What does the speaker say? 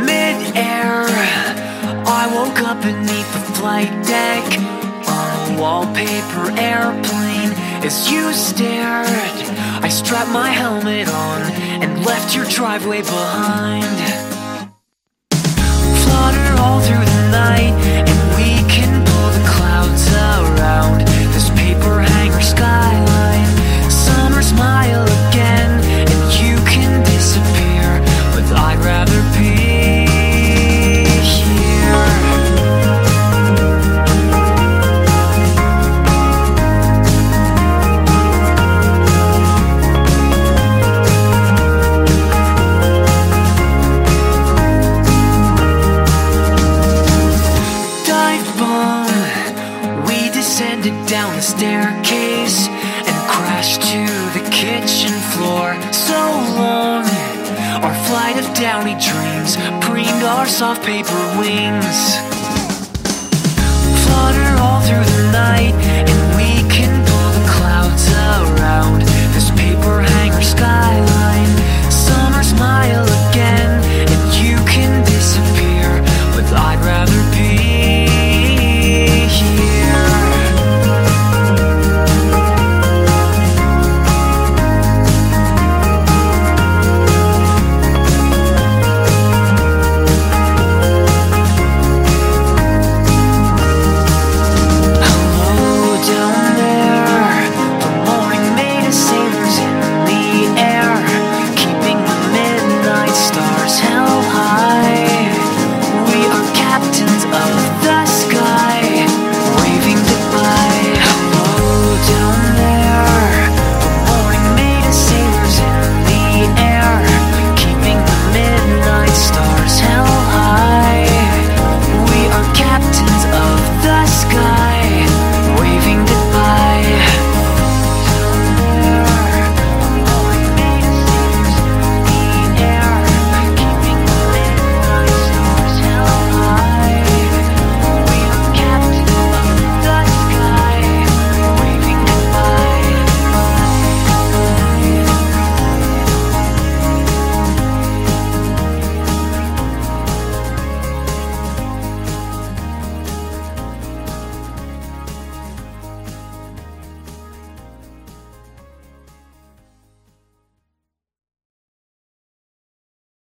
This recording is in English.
Mid-air, I woke up beneath the flight deck on a wallpaper airplane. As you stared, I strapped my helmet on and left your driveway behind. Descended down the staircase and crashed to the kitchen floor. So long, our flight of downy dreams preened our soft paper wings. Flutter all through the night,